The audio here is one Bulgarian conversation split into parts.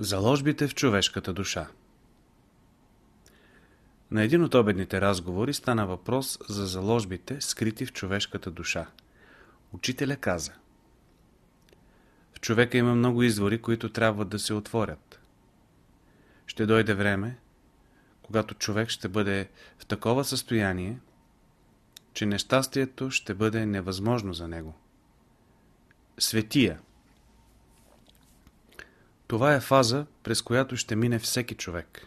Заложбите в човешката душа На един от обедните разговори стана въпрос за заложбите, скрити в човешката душа. Учителя каза В човека има много извори, които трябва да се отворят. Ще дойде време, когато човек ще бъде в такова състояние, че нещастието ще бъде невъзможно за него. Светия това е фаза, през която ще мине всеки човек.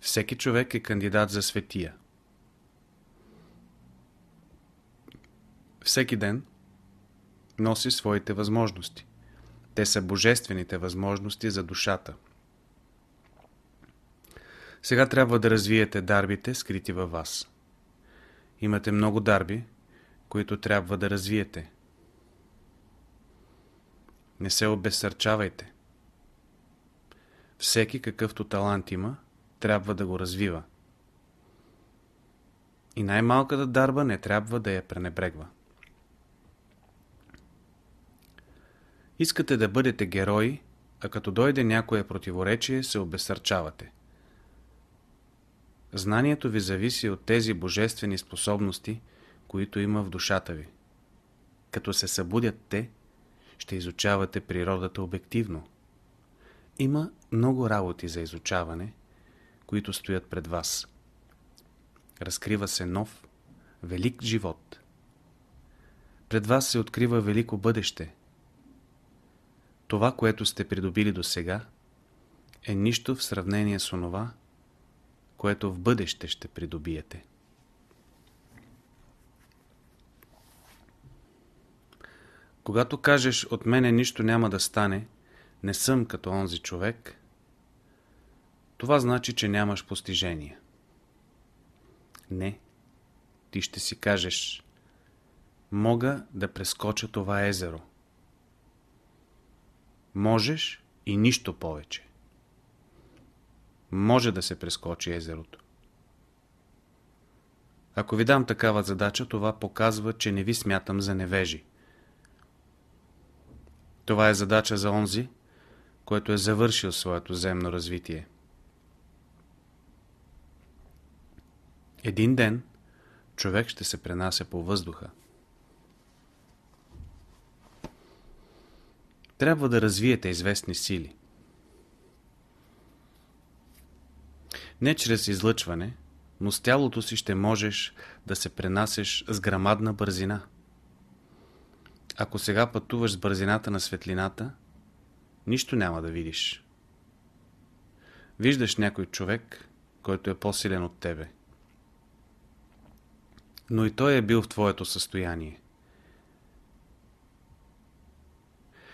Всеки човек е кандидат за светия. Всеки ден носи своите възможности. Те са божествените възможности за душата. Сега трябва да развиете дарбите, скрити във вас. Имате много дарби, които трябва да развиете. Не се обесърчавайте. Всеки какъвто талант има, трябва да го развива. И най-малката дарба не трябва да я пренебрегва. Искате да бъдете герои, а като дойде някое противоречие, се обесърчавате. Знанието ви зависи от тези божествени способности, които има в душата ви. Като се събудят те, ще изучавате природата обективно. Има много работи за изучаване, които стоят пред вас. Разкрива се нов, велик живот. Пред вас се открива велико бъдеще. Това, което сте придобили до сега, е нищо в сравнение с онова, което в бъдеще ще придобиете. Когато кажеш от мене нищо няма да стане, не съм като онзи човек, това значи, че нямаш постижение. Не. Ти ще си кажеш, мога да прескоча това езеро. Можеш и нищо повече. Може да се прескочи езерото. Ако ви дам такава задача, това показва, че не ви смятам за невежи. Това е задача за онзи, който е завършил своето земно развитие. Един ден човек ще се пренася по въздуха. Трябва да развиете известни сили. Не чрез излъчване, но с тялото си ще можеш да се пренасеш с грамадна бързина. Ако сега пътуваш с бързината на светлината, нищо няма да видиш. Виждаш някой човек, който е по-силен от тебе. Но и той е бил в твоето състояние.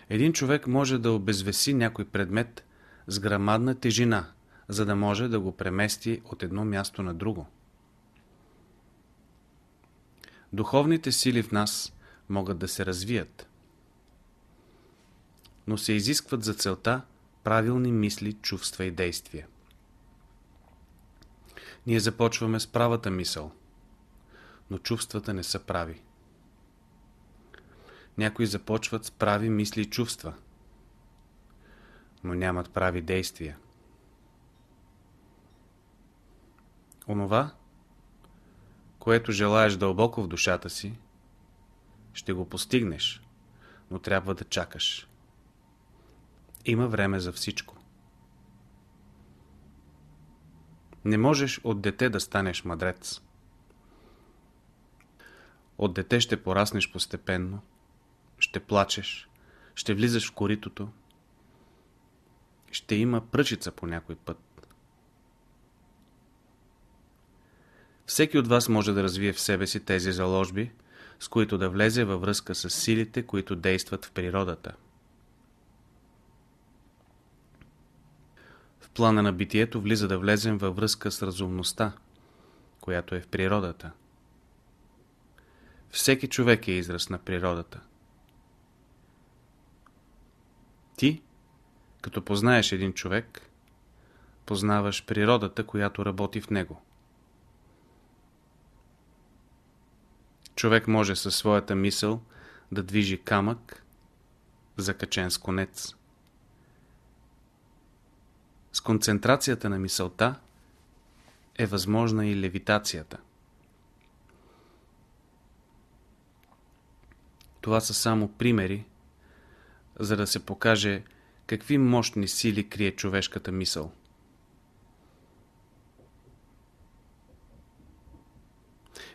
Един човек може да обезвеси някой предмет с грамадна тежина, за да може да го премести от едно място на друго. Духовните сили в нас могат да се развият. Но се изискват за целта правилни мисли, чувства и действия. Ние започваме с правата мисъл, но чувствата не са прави. Някои започват с прави мисли и чувства, но нямат прави действия. Онова, което желаеш дълбоко в душата си, ще го постигнеш, но трябва да чакаш. Има време за всичко. Не можеш от дете да станеш мъдрец. От дете ще пораснеш постепенно, ще плачеш, ще влизаш в коритото, ще има пръчица по някой път. Всеки от вас може да развие в себе си тези заложби, с които да влезе във връзка с силите, които действат в природата. В плана на битието влиза да влезем във връзка с разумността, която е в природата. Всеки човек е израз на природата. Ти, като познаеш един човек, познаваш природата, която работи в него. Човек може със своята мисъл да движи камък, закачен с конец. концентрацията на мисълта е възможна и левитацията. Това са само примери, за да се покаже какви мощни сили крие човешката мисъл.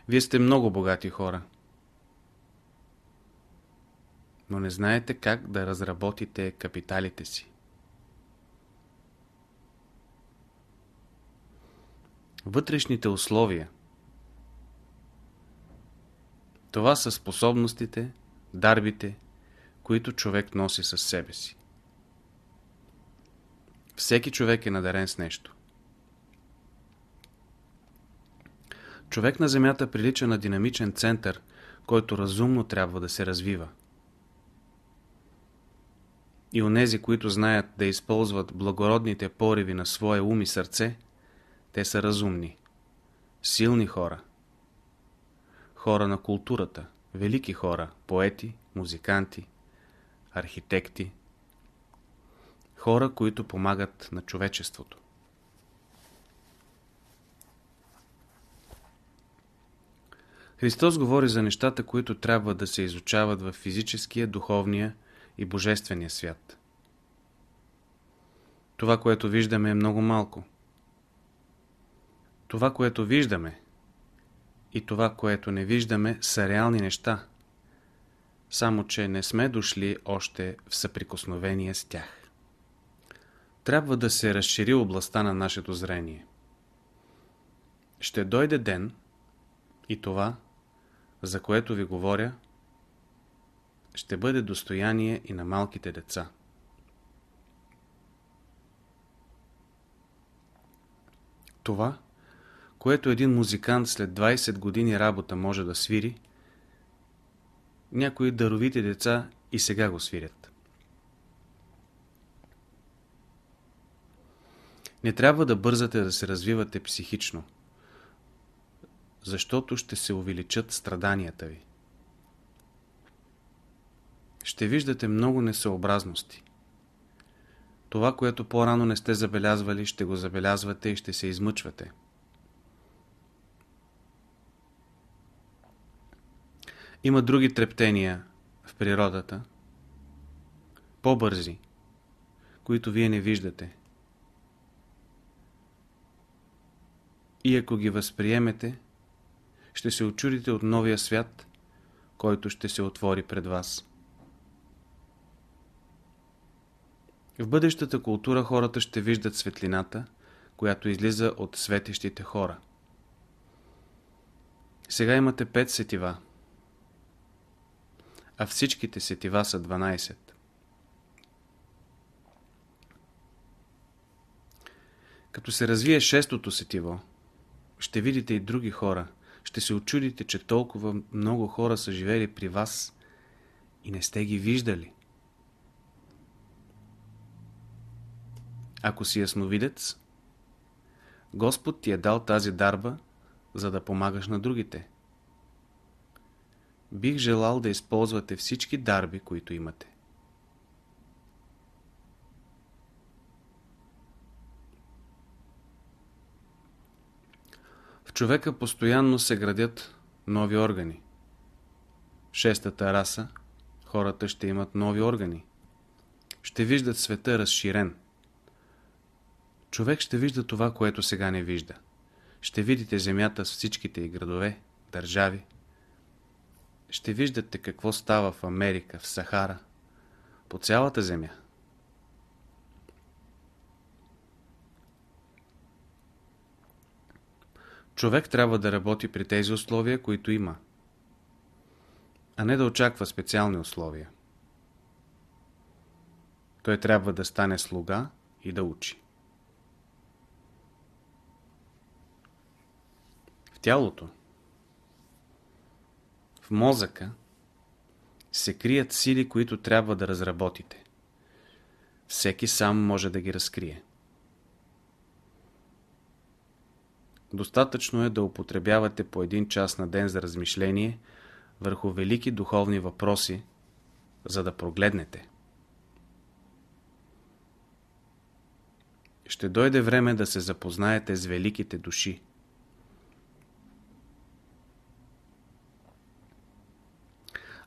Вие сте много богати хора. Но не знаете как да разработите капиталите си. Вътрешните условия Това са способностите, дарбите, които човек носи със себе си. Всеки човек е надарен с нещо. Човек на Земята прилича на динамичен център, който разумно трябва да се развива. И онези, които знаят да използват благородните пориви на своя ум и сърце, те са разумни, силни хора. Хора на културата, велики хора, поети, музиканти, архитекти. Хора, които помагат на човечеството. Христос говори за нещата, които трябва да се изучават в физическия, духовния и божествения свят. Това, което виждаме е много малко. Това, което виждаме и това, което не виждаме, са реални неща, само че не сме дошли още в съприкосновение с тях. Трябва да се разшири областта на нашето зрение. Ще дойде ден и това, за което ви говоря, ще бъде достояние и на малките деца. Това, което един музикант след 20 години работа може да свири, някои даровити деца и сега го свирят. Не трябва да бързате да се развивате психично, защото ще се увеличат страданията ви. Ще виждате много несъобразности. Това, което по-рано не сте забелязвали, ще го забелязвате и ще се измъчвате. Има други трептения в природата, по-бързи, които вие не виждате. И ако ги възприемете, ще се очудите от новия свят, който ще се отвори пред вас. В бъдещата култура хората ще виждат светлината, която излиза от светещите хора. Сега имате пет сетива а всичките сетива са 12. Като се развие шестото сетиво, ще видите и други хора. Ще се очудите, че толкова много хора са живели при вас и не сте ги виждали. Ако си ясновидец, Господ ти е дал тази дарба, за да помагаш на другите. Бих желал да използвате всички дарби, които имате. Човека постоянно се градят нови органи. Шестата раса хората ще имат нови органи. Ще виждат света разширен. Човек ще вижда това, което сега не вижда. Ще видите земята с всичките и градове, държави, ще виждате какво става в Америка, в Сахара, по цялата земя. Човек трябва да работи при тези условия, които има, а не да очаква специални условия. Той трябва да стане слуга и да учи. В тялото в мозъка се крият сили, които трябва да разработите. Всеки сам може да ги разкрие. Достатъчно е да употребявате по един час на ден за размишление върху велики духовни въпроси, за да прогледнете. ще дойде време да се запознаете с великите души.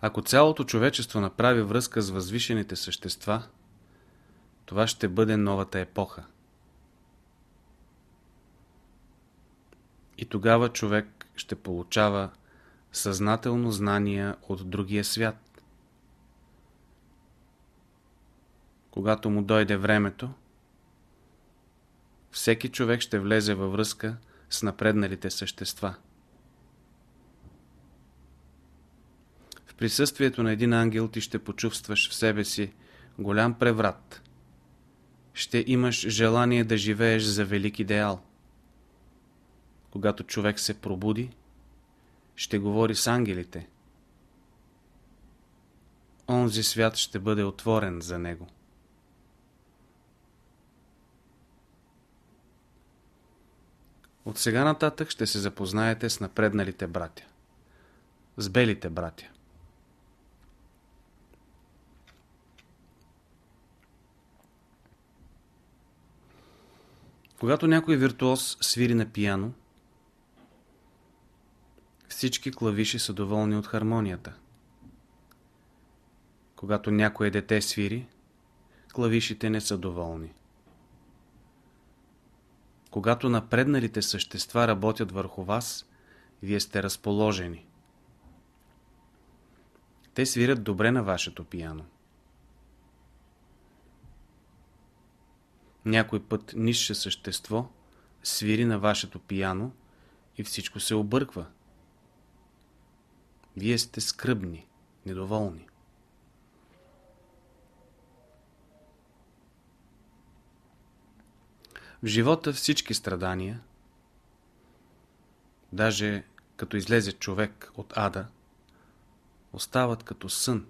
Ако цялото човечество направи връзка с възвишените същества, това ще бъде новата епоха. И тогава човек ще получава съзнателно знания от другия свят. Когато му дойде времето, всеки човек ще влезе във връзка с напредналите същества. В присъствието на един ангел ти ще почувстваш в себе си голям преврат. Ще имаш желание да живееш за велик идеал. Когато човек се пробуди, ще говори с ангелите. Онзи свят ще бъде отворен за него. От сега нататък ще се запознаете с напредналите братя. С белите братя. Когато някой виртуоз свири на пияно, всички клавиши са доволни от хармонията. Когато някое дете свири, клавишите не са доволни. Когато напредналите същества работят върху вас, вие сте разположени. Те свирят добре на вашето пияно. Някой път нисше същество свири на вашето пияно и всичко се обърква. Вие сте скръбни, недоволни. В живота всички страдания, даже като излезе човек от ада, остават като сън,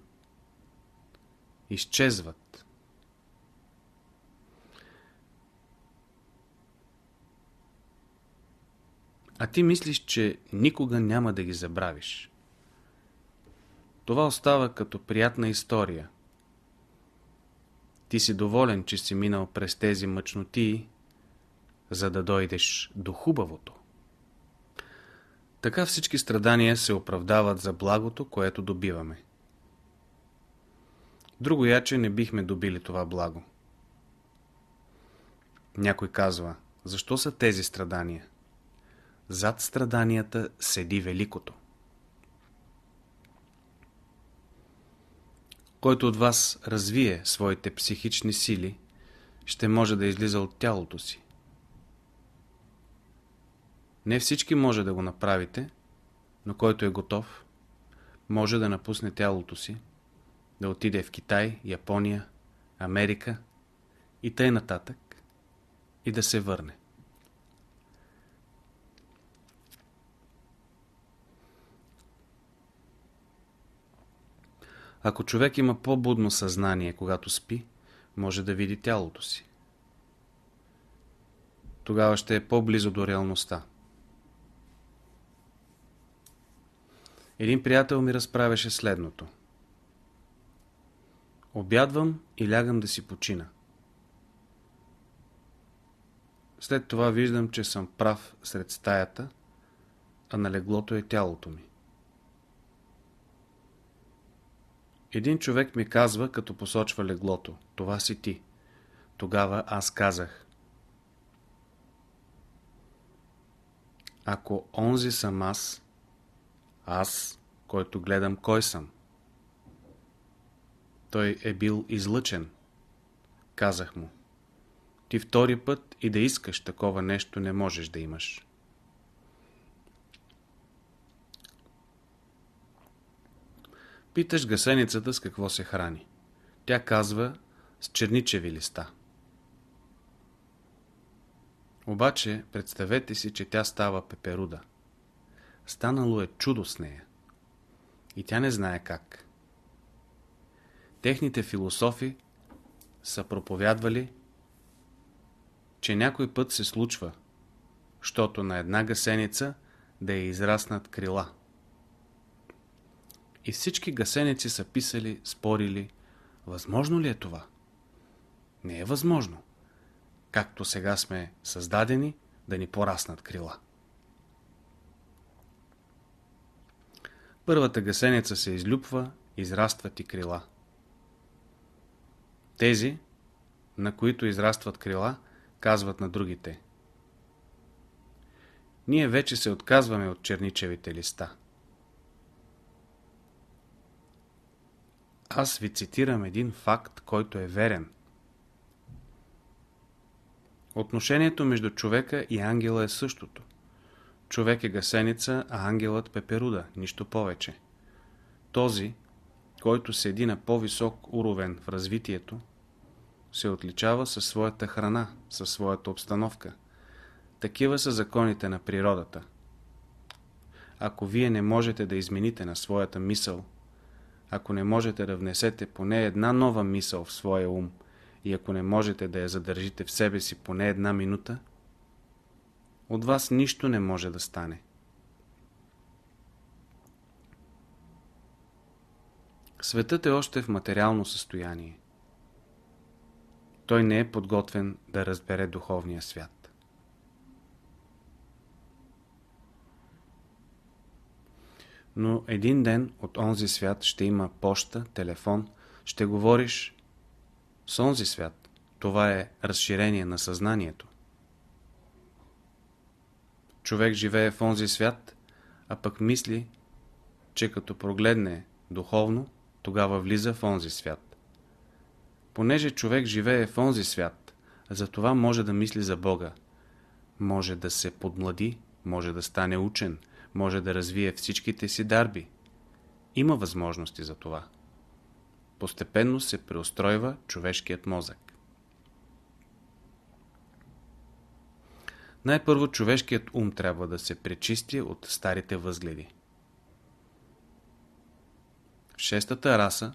изчезват. А ти мислиш, че никога няма да ги забравиш. Това остава като приятна история. Ти си доволен, че си минал през тези мъчноти, за да дойдеш до хубавото. Така всички страдания се оправдават за благото, което добиваме. Друго яче не бихме добили това благо. Някой казва, защо са тези страдания? Зад страданията седи великото. Който от вас развие своите психични сили, ще може да излиза от тялото си. Не всички може да го направите, но който е готов, може да напусне тялото си, да отиде в Китай, Япония, Америка и тъй нататък и да се върне. Ако човек има по-будно съзнание, когато спи, може да види тялото си. Тогава ще е по-близо до реалността. Един приятел ми разправяше следното. Обядвам и лягам да си почина. След това виждам, че съм прав сред стаята, а на леглото е тялото ми. Един човек ми казва, като посочва леглото, това си ти. Тогава аз казах. Ако онзи съм аз, аз, който гледам кой съм. Той е бил излъчен. Казах му. Ти втори път и да искаш такова нещо не можеш да имаш. Питаш гасеницата с какво се храни. Тя казва с черничеви листа. Обаче, представете си, че тя става пеперуда. Станало е чудо с нея. И тя не знае как. Техните философи са проповядвали, че някой път се случва, щото на една гасеница да е израснат крила. И всички гасеници са писали, спорили, възможно ли е това? Не е възможно. както сега сме създадени, да ни пораснат крила. Първата гасеница се излюпва, израстват и крила. Тези, на които израстват крила, казват на другите. Ние вече се отказваме от черничевите листа. Аз ви цитирам един факт, който е верен. Отношението между човека и ангела е същото. Човек е гасеница, а ангелът пеперуда, нищо повече. Този, който седи на по-висок уровен в развитието, се отличава със своята храна, със своята обстановка. Такива са законите на природата. Ако вие не можете да измените на своята мисъл, ако не можете да внесете поне една нова мисъл в своя ум и ако не можете да я задържите в себе си поне една минута, от вас нищо не може да стане. Светът е още в материално състояние. Той не е подготвен да разбере духовния свят. Но един ден от онзи свят ще има поща, телефон, ще говориш с онзи свят. Това е разширение на съзнанието. Човек живее в онзи свят, а пък мисли, че като прогледне духовно, тогава влиза в онзи свят. Понеже човек живее в онзи свят, затова може да мисли за Бога. Може да се подмлади, може да стане учен, може да развие всичките си дарби. Има възможности за това. Постепенно се преустройва човешкият мозък. Най-първо човешкият ум трябва да се пречисти от старите възгледи. В шестата раса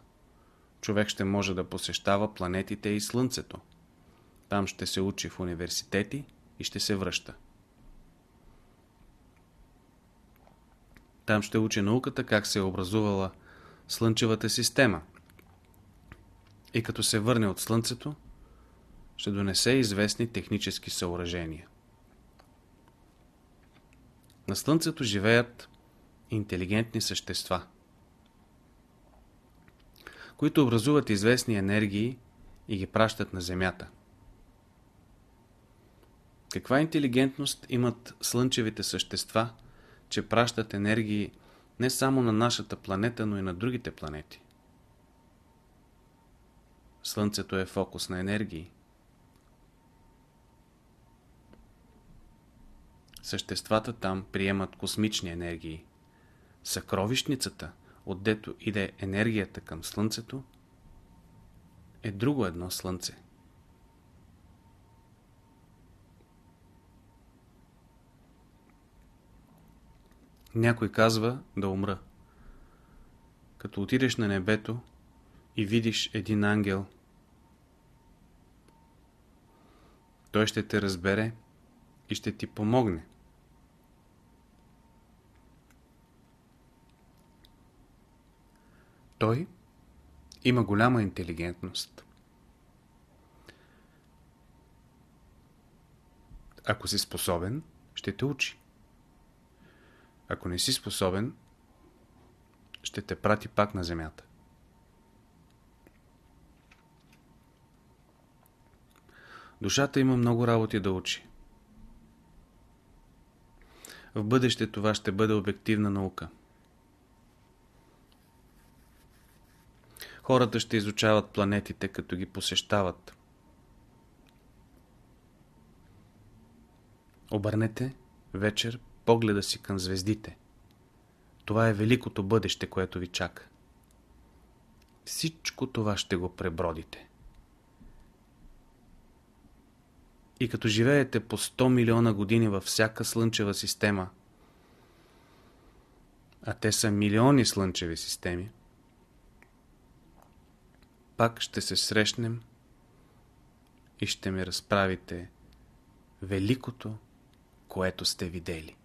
човек ще може да посещава планетите и Слънцето. Там ще се учи в университети и ще се връща. Там ще учи науката как се е образувала Слънчевата система. И като се върне от Слънцето, ще донесе известни технически съоръжения. На Слънцето живеят интелигентни същества, които образуват известни енергии и ги пращат на Земята. Каква интелигентност имат слънчевите същества, че пращат енергии не само на нашата планета, но и на другите планети? Слънцето е фокус на енергии. Съществата там приемат космични енергии. Съкровищницата, отдето иде енергията към Слънцето, е друго едно Слънце. Някой казва да умра. Като отидеш на небето и видиш един ангел, той ще те разбере и ще ти помогне. Той има голяма интелигентност. Ако си способен, ще те учи. Ако не си способен, ще те прати пак на земята. Душата има много работи да учи. В бъдеще това ще бъде обективна наука. Хората ще изучават планетите, като ги посещават. Обърнете вечер погледа си към звездите. Това е великото бъдеще, което ви чака. Всичко това ще го пребродите. И като живеете по 100 милиона години във всяка слънчева система, а те са милиони слънчеви системи, пак ще се срещнем и ще ми разправите великото, което сте видели.